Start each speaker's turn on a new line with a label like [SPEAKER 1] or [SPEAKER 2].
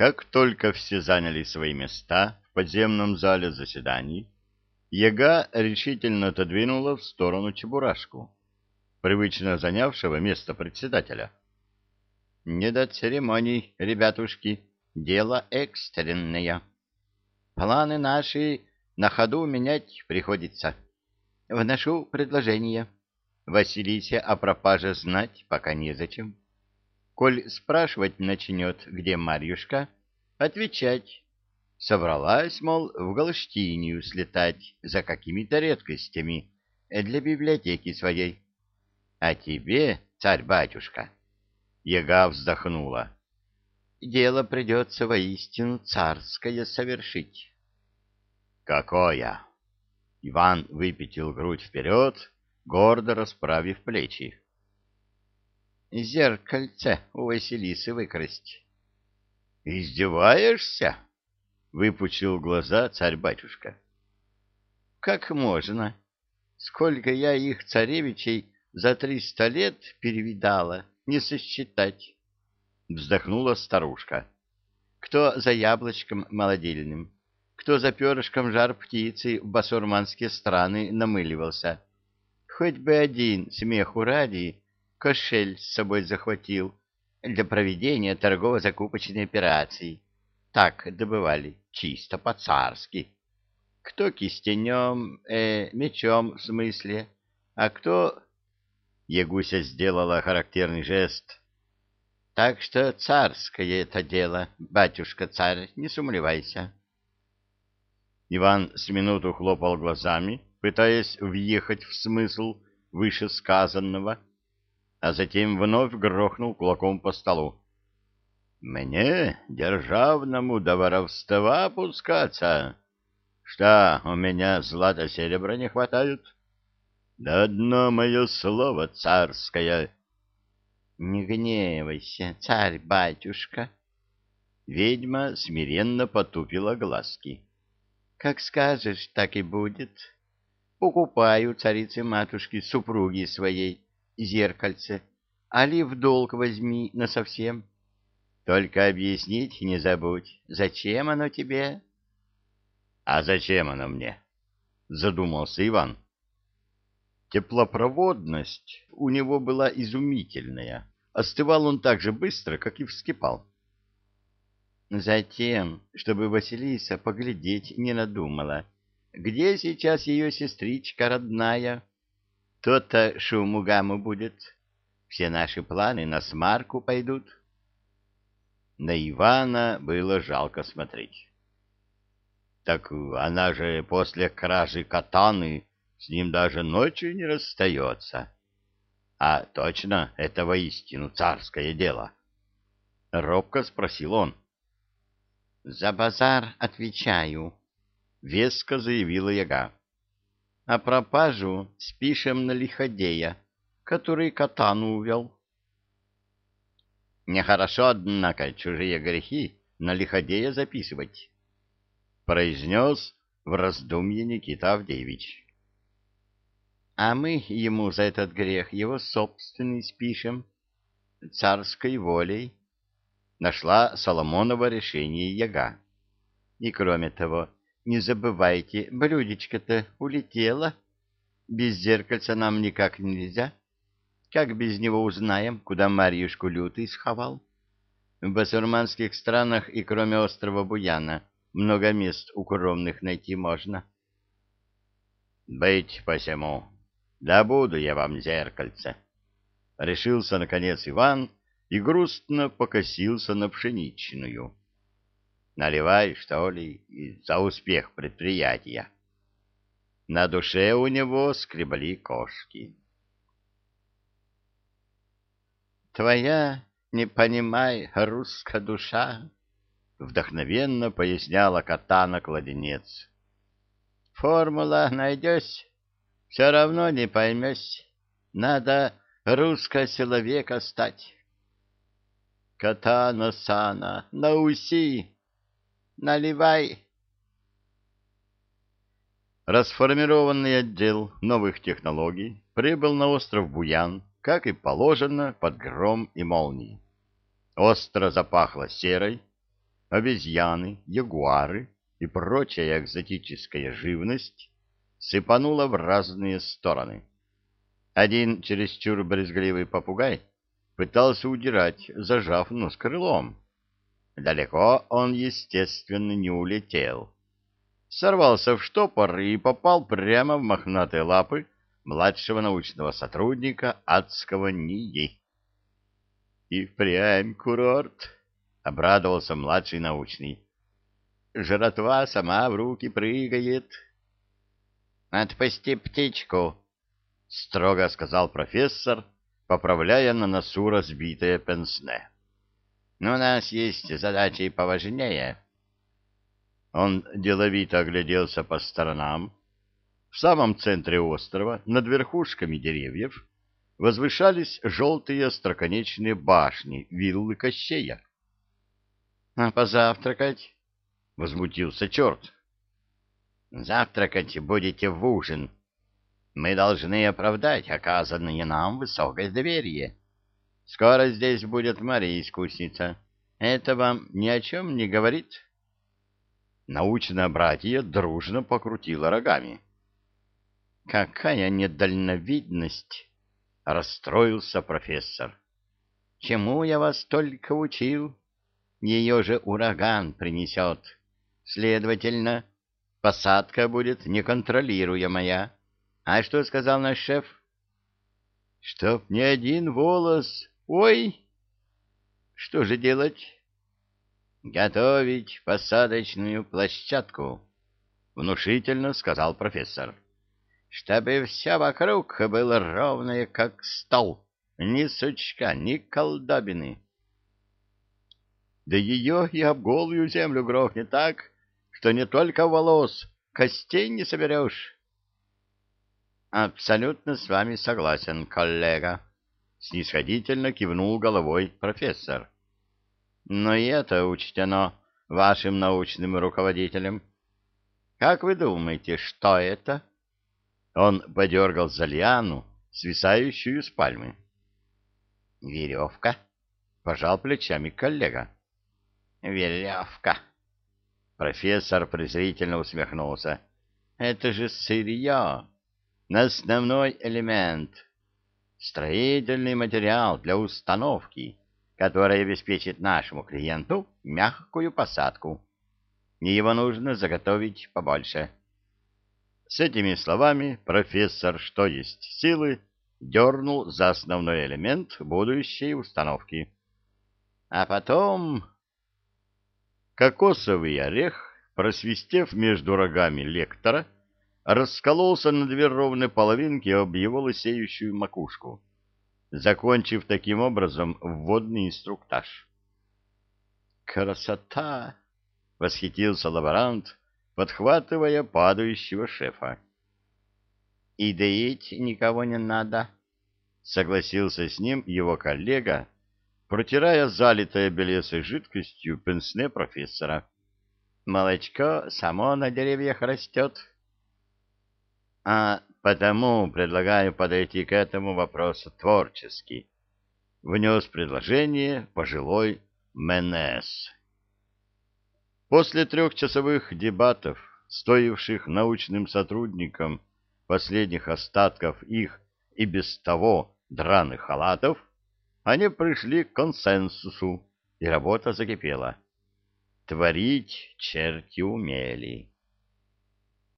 [SPEAKER 1] Как только все заняли свои места в подземном зале заседаний, Яга решительно отодвинула в сторону Чебурашку, привычно занявшего место председателя. — Не до церемоний, ребятушки, дело экстренное. Планы наши на ходу менять приходится. Вношу предложение. Василисе о пропаже знать пока незачем. Коль спрашивать начнет, где Марьюшка, отвечать. Собралась, мол, в Галштинию слетать за какими-то редкостями для библиотеки своей. А тебе, царь-батюшка, Яга вздохнула. Дело придется воистину царское совершить. Какое? Иван выпятил грудь вперед, гордо расправив плечи. Зеркальце у Василисы выкрасть. Издеваешься? Выпучил глаза царь-батюшка. Как можно? Сколько я их царевичей за триста лет перевидала, не сосчитать. Вздохнула старушка. Кто за яблочком молодильным, кто за перышком жар птицы в басурманские страны намыливался. Хоть бы один, смеху ради, кошель с собой захватил для проведения торгово-закупочной операции. Так добывали, чисто по-царски. Кто кистенем, э, мечом в смысле, а кто... Ягуся сделала характерный жест. Так что царское это дело, батюшка-царь, не сумлевайся. Иван с минуту хлопал глазами, пытаясь въехать в смысл вышесказанного, а затем вновь грохнул кулаком по столу. «Мне, державному до воровства опускаться? Что, у меня злата-серебра не хватает? Да одно мое слово царское!» «Не гневайся, царь-батюшка!» Ведьма смиренно потупила глазки. Как скажешь, так и будет. Покупаю царице-матушке супруги своей зеркальце, али в долг возьми насовсем. Только объяснить не забудь, зачем оно тебе? — А зачем оно мне? — задумался Иван. Теплопроводность у него была изумительная. Остывал он так же быстро, как и вскипал. Затем, чтобы Василиса поглядеть не надумала, где сейчас ее сестричка родная. То-то шуму-гаму будет. Все наши планы на смарку пойдут. На Ивана было жалко смотреть. Так она же после кражи катаны с ним даже ночью не расстается. А точно, это воистину царское дело. Робко спросил он. — За базар отвечаю, — веско заявила яга. — А пропажу спишем на лиходея, который катану увел. — Нехорошо, однако, чужие грехи на лиходея записывать, — произнес в раздумье Никита Авдеевич. — А мы ему за этот грех его собственный спишем, царской волей нашла Соломонова решение яга. И кроме того, не забывайте, блюдечко-то улетело. Без зеркальца нам никак нельзя. Как без него узнаем, куда Марьюшку лютый сховал? В басурманских странах и кроме острова Буяна много мест укромных найти можно. Быть посему, да буду я вам зеркальце. Решился, наконец, Иван, и грустно покосился на пшеничную. Наливай, что ли, за успех предприятия. На душе у него скребли кошки. Твоя, не понимай, русская душа, вдохновенно поясняла катана-кладенец. Формула найдешь, все равно не поймешь. Надо русского человека стать. Катана-сана, науси, наливай. Расформированный отдел новых технологий прибыл на остров Буян, как и положено, под гром и молнии. Остро запахло серой, обезьяны, ягуары и прочая экзотическая живность сыпанула в разные стороны. Один чересчур брезгливый попугай пытался удирать, зажав нос крылом. Далеко он, естественно, не улетел. Сорвался в штопор и попал прямо в мохнатые лапы младшего научного сотрудника адского НИИ. И впрямь курорт, — обрадовался младший научный. Жратва сама в руки прыгает. — Отпусти птичку, — строго сказал профессор, поправляя на носу разбитое пенсне. — У нас есть задачи поважнее. Он деловито огляделся по сторонам. В самом центре острова, над верхушками деревьев, возвышались желтые остроконечные башни виллы Кощея. — А позавтракать? — возмутился черт. — Завтракать будете в ужин. Мы должны оправдать оказанное нам высокое доверие. Скоро здесь будет Мария-искусница. Это вам ни о чем не говорит? Научная братья дружно покрутила рогами. — Какая недальновидность! — расстроился профессор. — Чему я вас только учил? Ее же ураган принесет. Следовательно, посадка будет неконтролируемая. А что сказал наш шеф? — Чтоб ни один волос... Ой! Что же делать? — Готовить посадочную площадку, — внушительно сказал профессор чтобы все вокруг было ровное, как стол, ни сучка, ни колдобины. Да ее и об голую землю грохнет так, что не только волос, костей не соберешь. Абсолютно с вами согласен, коллега, снисходительно кивнул головой профессор. Но это учтено вашим научным руководителем. Как вы думаете, что это? — он подергал за лиану, свисающую с пальмы. «Веревка?» — пожал плечами коллега. «Веревка!» Профессор презрительно усмехнулся. «Это же сырье, основной элемент, строительный материал для установки, который обеспечит нашему клиенту мягкую посадку. И его нужно заготовить побольше». С этими словами профессор, что есть силы, дернул за основной элемент будущей установки. А потом... Кокосовый орех, просвистев между рогами лектора, раскололся на две ровные половинки об его лысеющую макушку, закончив таким образом вводный инструктаж. «Красота!» — восхитился лаборант, подхватывая падающего шефа. — И доить никого не надо, — согласился с ним его коллега, протирая залитое белесой жидкостью пенсне профессора. — Молочко само на деревьях растет. — А потому предлагаю подойти к этому вопросу творчески. Внес предложение пожилой Менес. После трехчасовых дебатов, стоивших научным сотрудникам последних остатков их и без того драных халатов, они пришли к консенсусу, и работа закипела. Творить черти умели.